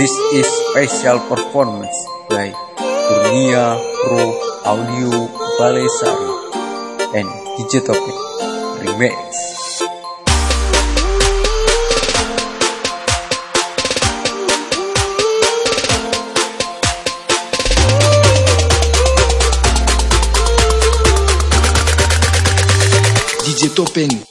This is special performance by Kurnia Pro Audio Balesari and DJ Remix. DJ Digitopic.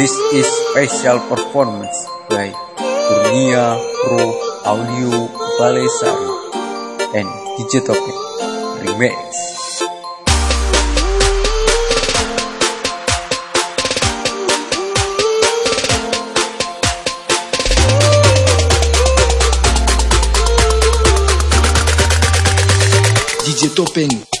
This is special performance by Kurnia Pro Audio Balesari and Digitopet Remix. DJ Topeng.